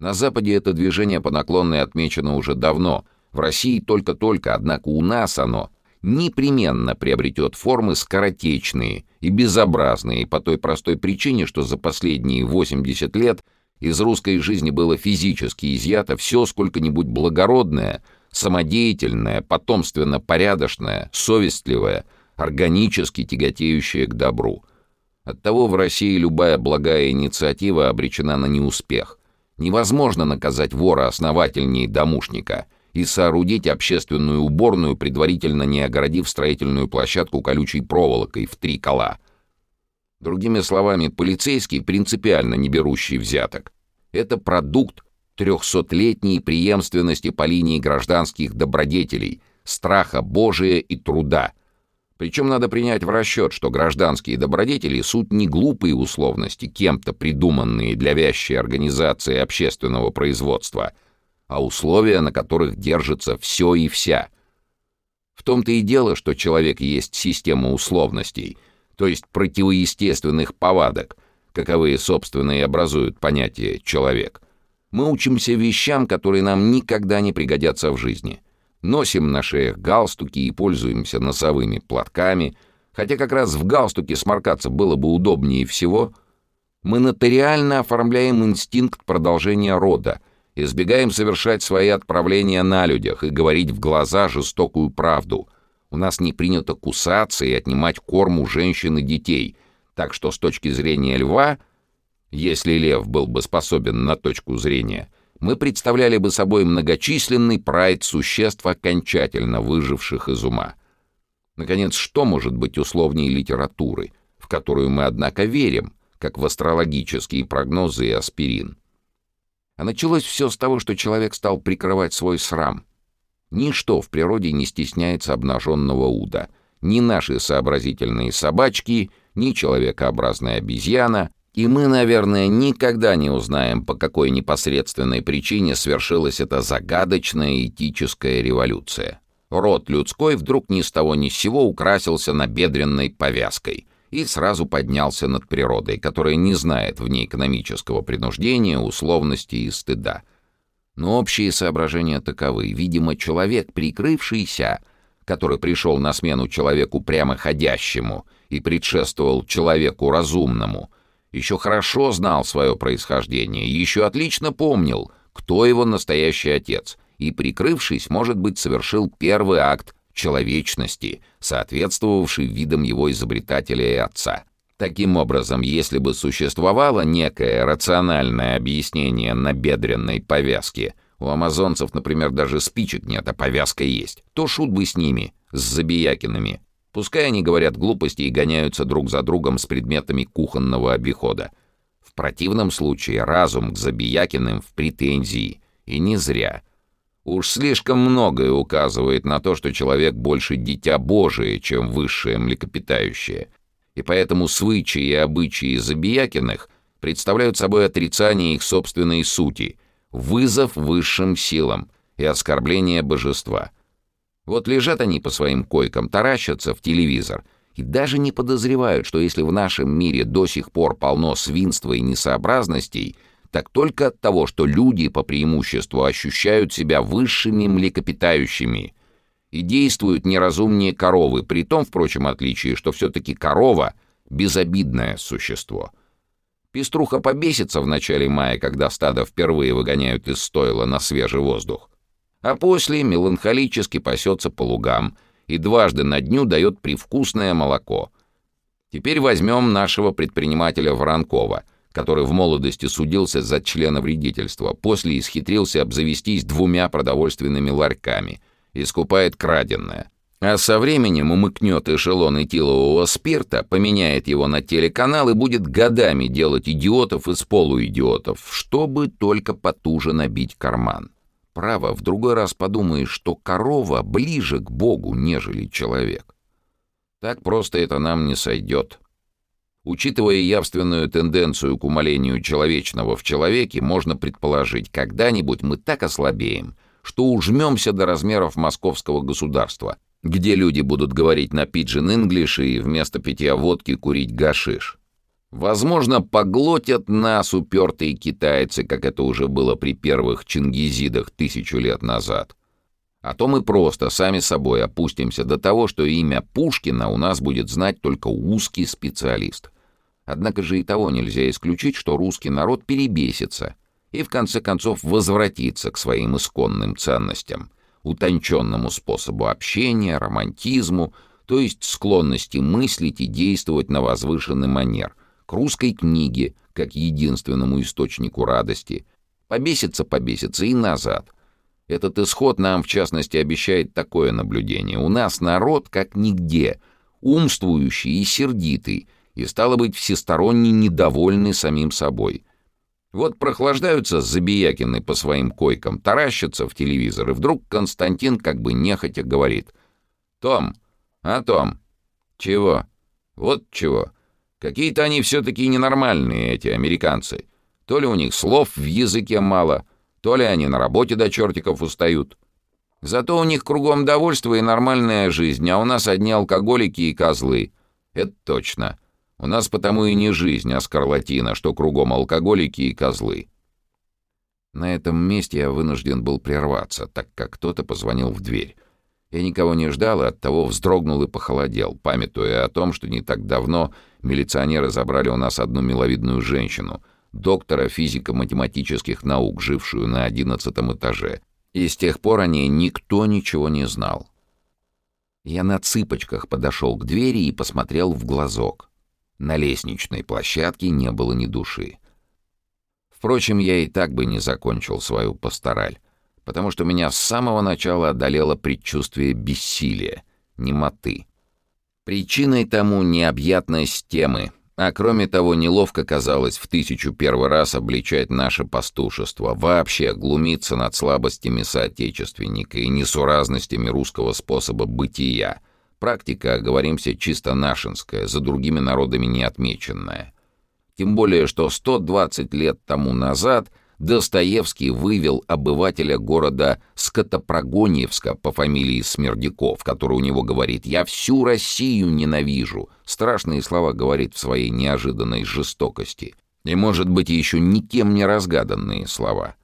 На Западе это движение по наклонной отмечено уже давно, в России только-только, однако у нас оно непременно приобретет формы скоротечные и безобразные по той простой причине, что за последние 80 лет из русской жизни было физически изъято все сколько-нибудь благородное, самодеятельное, потомственно-порядочное, совестливое, органически тяготеющее к добру. Оттого в России любая благая инициатива обречена на неуспех. Невозможно наказать вора основательнее домушника — и соорудить общественную уборную, предварительно не огородив строительную площадку колючей проволокой в три кола. Другими словами, полицейский, принципиально не берущий взяток, это продукт трехсотлетней преемственности по линии гражданских добродетелей, страха Божия и труда. Причем надо принять в расчет, что гражданские добродетели — суть не глупые условности, кем-то придуманные для вящей организации общественного производства — а условия, на которых держится все и вся. В том-то и дело, что человек есть система условностей, то есть противоестественных повадок, каковые, собственно, и образуют понятие «человек». Мы учимся вещам, которые нам никогда не пригодятся в жизни. Носим на шеях галстуки и пользуемся носовыми платками, хотя как раз в галстуке сморкаться было бы удобнее всего. Мы нотариально оформляем инстинкт продолжения рода — Избегаем совершать свои отправления на людях и говорить в глаза жестокую правду. У нас не принято кусаться и отнимать корм у женщин и детей. Так что с точки зрения льва, если лев был бы способен на точку зрения, мы представляли бы собой многочисленный прайд существ, окончательно выживших из ума. Наконец, что может быть условнее литературы, в которую мы, однако, верим, как в астрологические прогнозы и аспирин? А началось все с того, что человек стал прикрывать свой срам. Ничто в природе не стесняется обнаженного уда. Ни наши сообразительные собачки, ни человекообразная обезьяна. И мы, наверное, никогда не узнаем, по какой непосредственной причине свершилась эта загадочная этическая революция. Род людской вдруг ни с того ни с сего украсился набедренной повязкой — и сразу поднялся над природой, которая не знает в ней экономического принуждения, условности и стыда. Но общие соображения таковы. Видимо, человек, прикрывшийся, который пришел на смену человеку прямоходящему и предшествовал человеку разумному, еще хорошо знал свое происхождение, еще отлично помнил, кто его настоящий отец, и, прикрывшись, может быть, совершил первый акт человечности, соответствовавший видам его изобретателя и отца. Таким образом, если бы существовало некое рациональное объяснение набедренной повязки, у амазонцев, например, даже спичек нет, а повязка есть, то шут бы с ними, с Забиякинами. Пускай они говорят глупости и гоняются друг за другом с предметами кухонного обихода. В противном случае разум к Забиякиным в претензии. И не зря. Уж слишком многое указывает на то, что человек больше дитя Божие, чем высшее млекопитающее. И поэтому свычи и обычаи Забиякиных представляют собой отрицание их собственной сути, вызов высшим силам и оскорбление божества. Вот лежат они по своим койкам, таращатся в телевизор и даже не подозревают, что если в нашем мире до сих пор полно свинства и несообразностей — так только от того, что люди по преимуществу ощущают себя высшими млекопитающими и действуют неразумнее коровы, при том, впрочем, отличии, что все-таки корова — безобидное существо. Пеструха побесится в начале мая, когда стадо впервые выгоняют из стойла на свежий воздух, а после меланхолически пасется по лугам и дважды на дню дает привкусное молоко. Теперь возьмем нашего предпринимателя Воронкова — который в молодости судился за члена вредительства, после исхитрился обзавестись двумя продовольственными ларьками и скупает краденное. А со временем умыкнет эшелон этилового спирта, поменяет его на телеканал и будет годами делать идиотов из полуидиотов, чтобы только потуже набить карман. Право, в другой раз подумаешь, что корова ближе к Богу, нежели человек. Так просто это нам не сойдет. Учитывая явственную тенденцию к умалению человечного в человеке, можно предположить, когда-нибудь мы так ослабеем, что ужмемся до размеров московского государства, где люди будут говорить на пиджин инглиш и вместо питья водки курить гашиш. Возможно, поглотят нас упертые китайцы, как это уже было при первых чингизидах тысячу лет назад. А то мы просто сами собой опустимся до того, что имя Пушкина у нас будет знать только узкий специалист. Однако же и того нельзя исключить, что русский народ перебесится и в конце концов возвратится к своим исконным ценностям, утонченному способу общения, романтизму, то есть склонности мыслить и действовать на возвышенный манер, к русской книге, как единственному источнику радости. Побесится, побесится и назад. Этот исход нам, в частности, обещает такое наблюдение. У нас народ как нигде, умствующий и сердитый, и, стало быть, всесторонне недовольный самим собой. Вот прохлаждаются Забиякины по своим койкам, таращатся в телевизор, и вдруг Константин как бы нехотя говорит. «Том, а Том? Чего? Вот чего. Какие-то они все-таки ненормальные, эти американцы. То ли у них слов в языке мало, то ли они на работе до чертиков устают. Зато у них кругом довольство и нормальная жизнь, а у нас одни алкоголики и козлы. Это точно. У нас потому и не жизнь, а скарлатина, что кругом алкоголики и козлы. На этом месте я вынужден был прерваться, так как кто-то позвонил в дверь. Я никого не ждал и оттого вздрогнул и похолодел, памятуя о том, что не так давно милиционеры забрали у нас одну миловидную женщину, доктора физико-математических наук, жившую на одиннадцатом этаже. И с тех пор о ней никто ничего не знал. Я на цыпочках подошел к двери и посмотрел в глазок. На лестничной площадке не было ни души. Впрочем, я и так бы не закончил свою пастораль потому что меня с самого начала одолело предчувствие бессилия, немоты. Причиной тому необъятность темы, а кроме того, неловко казалось в тысячу первый раз обличать наше пастушество, вообще глумиться над слабостями соотечественника и несуразностями русского способа бытия. Практика, говоримся, чисто нашинская, за другими народами не отмеченная. Тем более, что 120 лет тому назад — Достоевский вывел обывателя города Скотопрогоньевска по фамилии Смердяков, который у него говорит «Я всю Россию ненавижу». Страшные слова говорит в своей неожиданной жестокости. И, может быть, еще никем не разгаданные слова.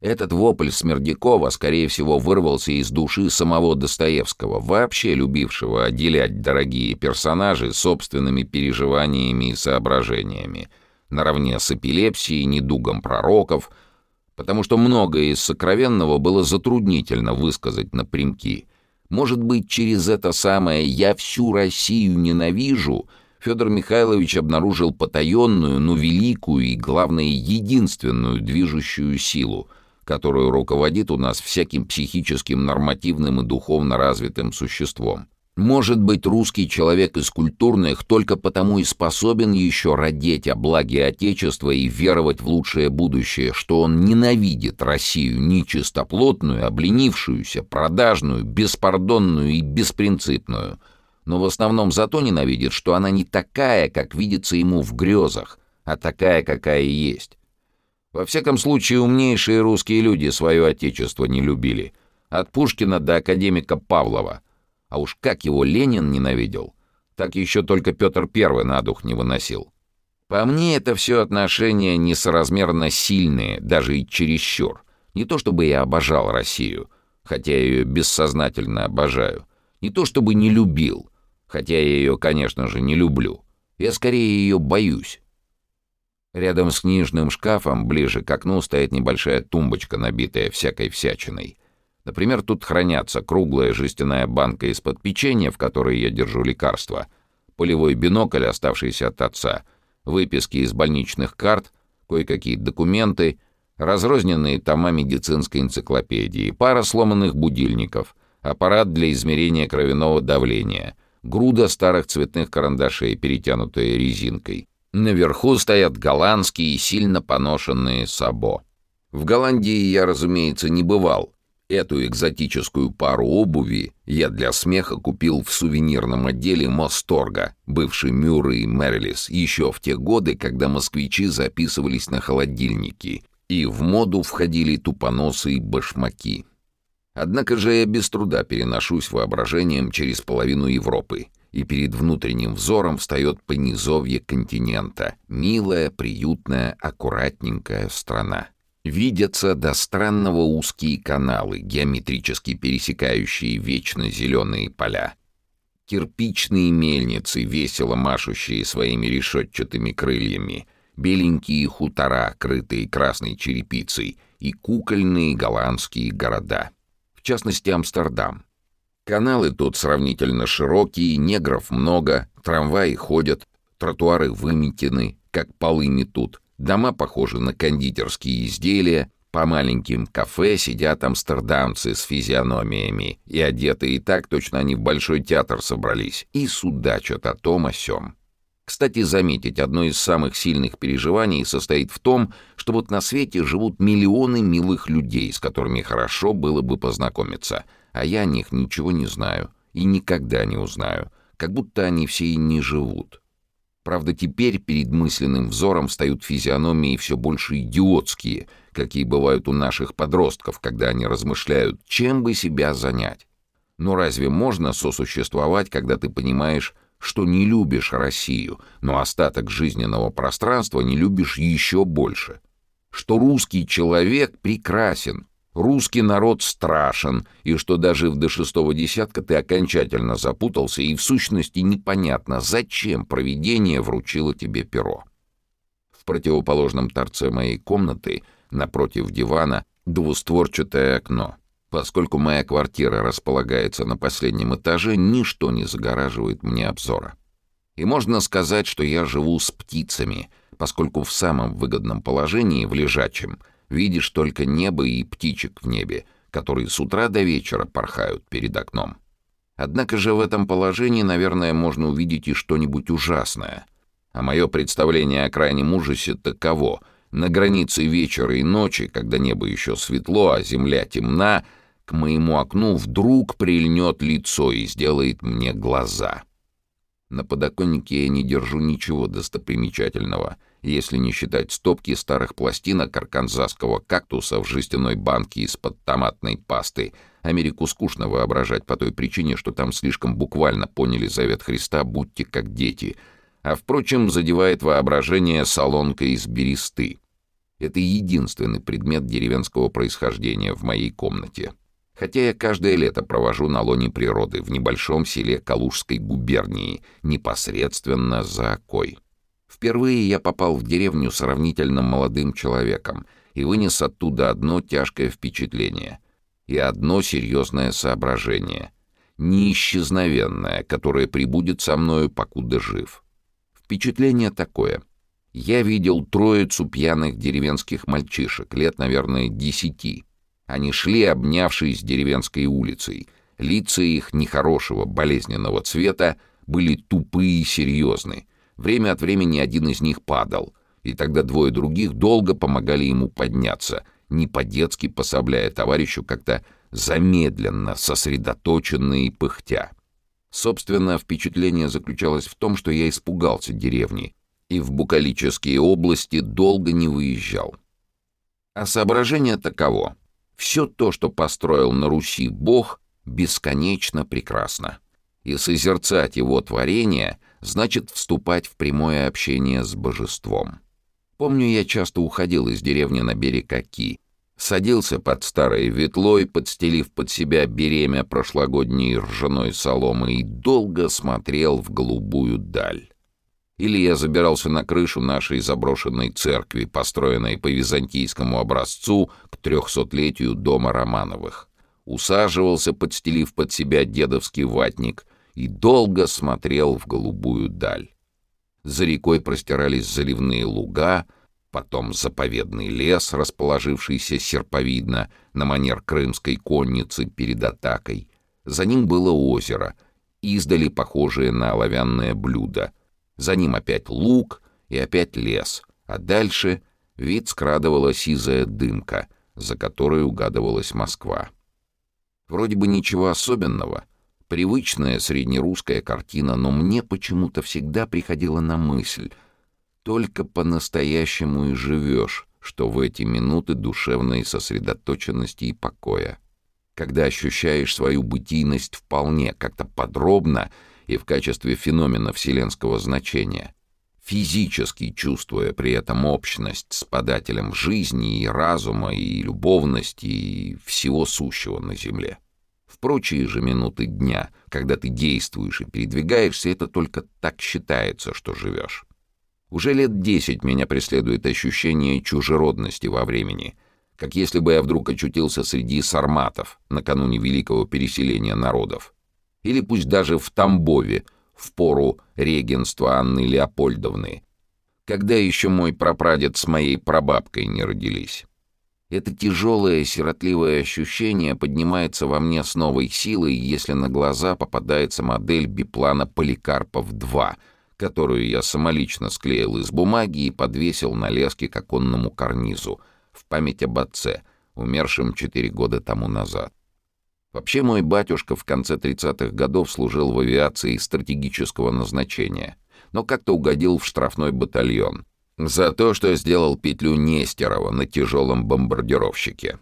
Этот вопль Смердякова, скорее всего, вырвался из души самого Достоевского, вообще любившего отделять дорогие персонажи собственными переживаниями и соображениями — наравне с эпилепсией, недугом пророков, потому что многое из сокровенного было затруднительно высказать напрямки. Может быть, через это самое «я всю Россию ненавижу» Федор Михайлович обнаружил потаенную, но великую и, главное, единственную движущую силу, которую руководит у нас всяким психическим, нормативным и духовно развитым существом. Может быть, русский человек из культурных только потому и способен еще родить о благе Отечества и веровать в лучшее будущее, что он ненавидит Россию нечистоплотную, обленившуюся, продажную, беспардонную и беспринципную, но в основном зато ненавидит, что она не такая, как видится ему в грезах, а такая, какая есть. Во всяком случае, умнейшие русские люди свое Отечество не любили, от Пушкина до академика Павлова — а уж как его Ленин ненавидел, так еще только Петр I на дух не выносил. По мне, это все отношения несоразмерно сильные, даже и чересчур. Не то чтобы я обожал Россию, хотя я ее бессознательно обожаю. Не то чтобы не любил, хотя я ее, конечно же, не люблю. Я скорее ее боюсь. Рядом с книжным шкафом, ближе к окну, стоит небольшая тумбочка, набитая всякой всячиной. Например, тут хранятся круглая жестяная банка из-под печенья, в которой я держу лекарства, полевой бинокль, оставшийся от отца, выписки из больничных карт, кое-какие документы, разрозненные тома медицинской энциклопедии, пара сломанных будильников, аппарат для измерения кровяного давления, груда старых цветных карандашей, перетянутые резинкой. Наверху стоят голландские, сильно поношенные сабо. В Голландии я, разумеется, не бывал, Эту экзотическую пару обуви я для смеха купил в сувенирном отделе Мосторга, бывший Мюррей Мэрилис, еще в те годы, когда москвичи записывались на холодильники, и в моду входили тупоносые башмаки. Однако же я без труда переношусь воображением через половину Европы и перед внутренним взором встает понизовье континента. Милая, приютная, аккуратненькая страна. Видятся до странного узкие каналы, геометрически пересекающие вечно зеленые поля. Кирпичные мельницы, весело машущие своими решетчатыми крыльями, беленькие хутора, крытые красной черепицей, и кукольные голландские города. В частности, Амстердам. Каналы тут сравнительно широкие, негров много, трамваи ходят, тротуары выметены, как полы метут, дома похожи на кондитерские изделия, по маленьким кафе сидят амстердамцы с физиономиями, и одетые так, точно они в большой театр собрались, и судачат о том о сём. Кстати, заметить, одно из самых сильных переживаний состоит в том, что вот на свете живут миллионы милых людей, с которыми хорошо было бы познакомиться — а я о них ничего не знаю и никогда не узнаю, как будто они все и не живут. Правда, теперь перед мысленным взором встают физиономии все больше идиотские, какие бывают у наших подростков, когда они размышляют, чем бы себя занять. Но разве можно сосуществовать, когда ты понимаешь, что не любишь Россию, но остаток жизненного пространства не любишь еще больше? Что русский человек прекрасен, русский народ страшен, и что даже до шестого десятка ты окончательно запутался, и в сущности непонятно, зачем провидение вручило тебе перо. В противоположном торце моей комнаты, напротив дивана, двустворчатое окно. Поскольку моя квартира располагается на последнем этаже, ничто не загораживает мне обзора. И можно сказать, что я живу с птицами, поскольку в самом выгодном положении, в лежачем — Видишь только небо и птичек в небе, которые с утра до вечера порхают перед окном. Однако же в этом положении, наверное, можно увидеть и что-нибудь ужасное. А мое представление о крайнем ужасе таково. На границе вечера и ночи, когда небо еще светло, а земля темна, к моему окну вдруг прильнет лицо и сделает мне глаза. На подоконнике я не держу ничего достопримечательного — если не считать стопки старых пластинок арканзасского кактуса в жестяной банке из-под томатной пасты. Америку скучно воображать по той причине, что там слишком буквально поняли завет Христа «будьте как дети», а, впрочем, задевает воображение солонка из бересты. Это единственный предмет деревенского происхождения в моей комнате. Хотя я каждое лето провожу на лоне природы в небольшом селе Калужской губернии, непосредственно за Окой. Впервые я попал в деревню сравнительно молодым человеком и вынес оттуда одно тяжкое впечатление и одно серьезное соображение, неисчезновенное, которое прибудет со мною, покуда жив. Впечатление такое. Я видел троицу пьяных деревенских мальчишек, лет, наверное, десяти. Они шли, обнявшись деревенской улицей. Лица их нехорошего, болезненного цвета были тупые и серьезные. Время от времени один из них падал, и тогда двое других долго помогали ему подняться, не по-детски пособляя товарищу как-то замедленно, сосредоточенно и пыхтя. Собственно, впечатление заключалось в том, что я испугался деревни и в букалические области долго не выезжал. А соображение таково. Все то, что построил на Руси Бог, бесконечно прекрасно. И созерцать его творение — значит вступать в прямое общение с божеством. Помню, я часто уходил из деревни на берег Оки, садился под старой ветлой, подстелив под себя беремя прошлогодней ржаной соломы и долго смотрел в голубую даль. Или я забирался на крышу нашей заброшенной церкви, построенной по византийскому образцу к трехсотлетию дома Романовых. Усаживался, подстелив под себя дедовский ватник, и долго смотрел в голубую даль. За рекой простирались заливные луга, потом заповедный лес, расположившийся серповидно на манер крымской конницы перед атакой. За ним было озеро, издали похожее на оловянное блюдо. За ним опять луг и опять лес, а дальше вид скрадывала сизая дымка, за которой угадывалась Москва. Вроде бы ничего особенного — Привычная среднерусская картина, но мне почему-то всегда приходила на мысль. Только по-настоящему и живешь, что в эти минуты душевной сосредоточенности и покоя. Когда ощущаешь свою бытийность вполне, как-то подробно и в качестве феномена вселенского значения, физически чувствуя при этом общность с подателем жизни и разума, и любовности, и всего сущего на земле. Прочие же минуты дня, когда ты действуешь и передвигаешься, это только так считается, что живешь. Уже лет десять меня преследует ощущение чужеродности во времени, как если бы я вдруг очутился среди сарматов накануне великого переселения народов. Или пусть даже в Тамбове, в пору регенства Анны Леопольдовны, когда еще мой прапрадед с моей прабабкой не родились. Это тяжелое сиротливое ощущение поднимается во мне с новой силой, если на глаза попадается модель биплана Поликарпов-2, которую я самолично склеил из бумаги и подвесил на леске к оконному карнизу, в память об отце, умершем четыре года тому назад. Вообще мой батюшка в конце 30-х годов служил в авиации стратегического назначения, но как-то угодил в штрафной батальон — за то, что сделал петлю Нестерова на тяжелом бомбардировщике.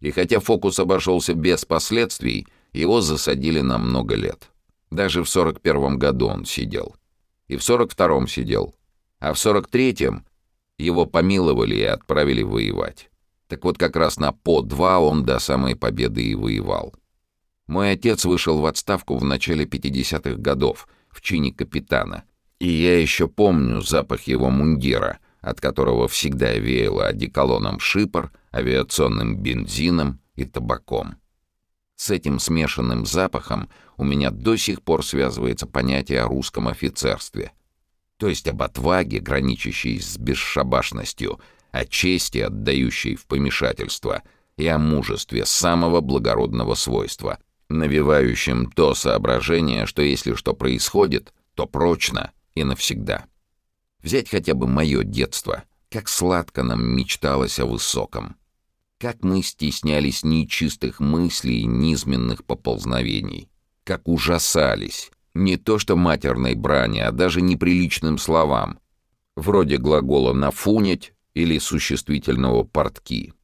И хотя фокус обошелся без последствий, его засадили на много лет. Даже в 41 году он сидел. И в 42-м сидел. А в 43-м его помиловали и отправили воевать. Так вот как раз на по-2 он до самой победы и воевал. Мой отец вышел в отставку в начале 50-х годов в чине капитана — и я еще помню запах его мундира, от которого всегда веяло одеколоном шипор, авиационным бензином и табаком. С этим смешанным запахом у меня до сих пор связывается понятие о русском офицерстве. То есть об отваге, граничащей с бесшабашностью, о чести, отдающей в помешательство, и о мужестве самого благородного свойства, навевающем то соображение, что если что происходит, то прочно — и навсегда. Взять хотя бы мое детство, как сладко нам мечталось о высоком. Как мы стеснялись нечистых мыслей и низменных поползновений. Как ужасались. Не то что матерной брани, а даже неприличным словам. Вроде глагола «нафунить» или существительного «портки».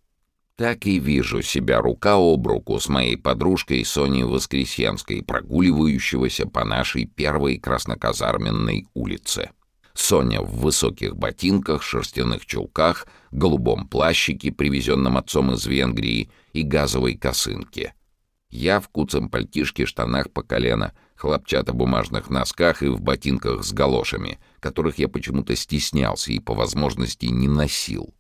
Так и вижу себя рука об руку с моей подружкой Соней Воскресенской, прогуливающегося по нашей первой красноказарменной улице. Соня в высоких ботинках, шерстяных чулках, голубом плащике, привезенном отцом из Венгрии, и газовой косынке. Я в куцем пальтишке, штанах по колено, хлопчатобумажных носках и в ботинках с галошами, которых я почему-то стеснялся и по возможности не носил.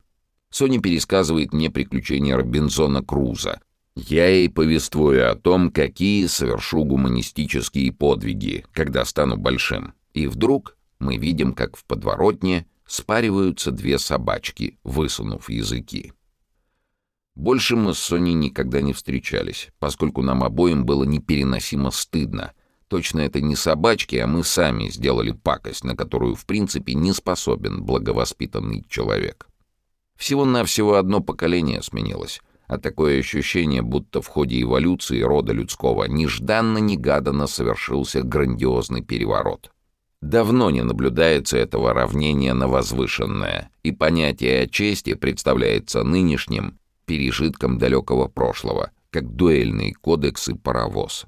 Соня пересказывает мне приключения Робинзона Круза. Я ей повествую о том, какие совершу гуманистические подвиги, когда стану большим. И вдруг мы видим, как в подворотне спариваются две собачки, высунув языки. Больше мы с Соней никогда не встречались, поскольку нам обоим было непереносимо стыдно. Точно это не собачки, а мы сами сделали пакость, на которую в принципе не способен благовоспитанный человек. Всего-навсего одно поколение сменилось, а такое ощущение, будто в ходе эволюции рода людского нежданно-негаданно совершился грандиозный переворот. Давно не наблюдается этого равнения на возвышенное, и понятие о чести представляется нынешним пережитком далекого прошлого, как дуэльный кодекс и паровоз.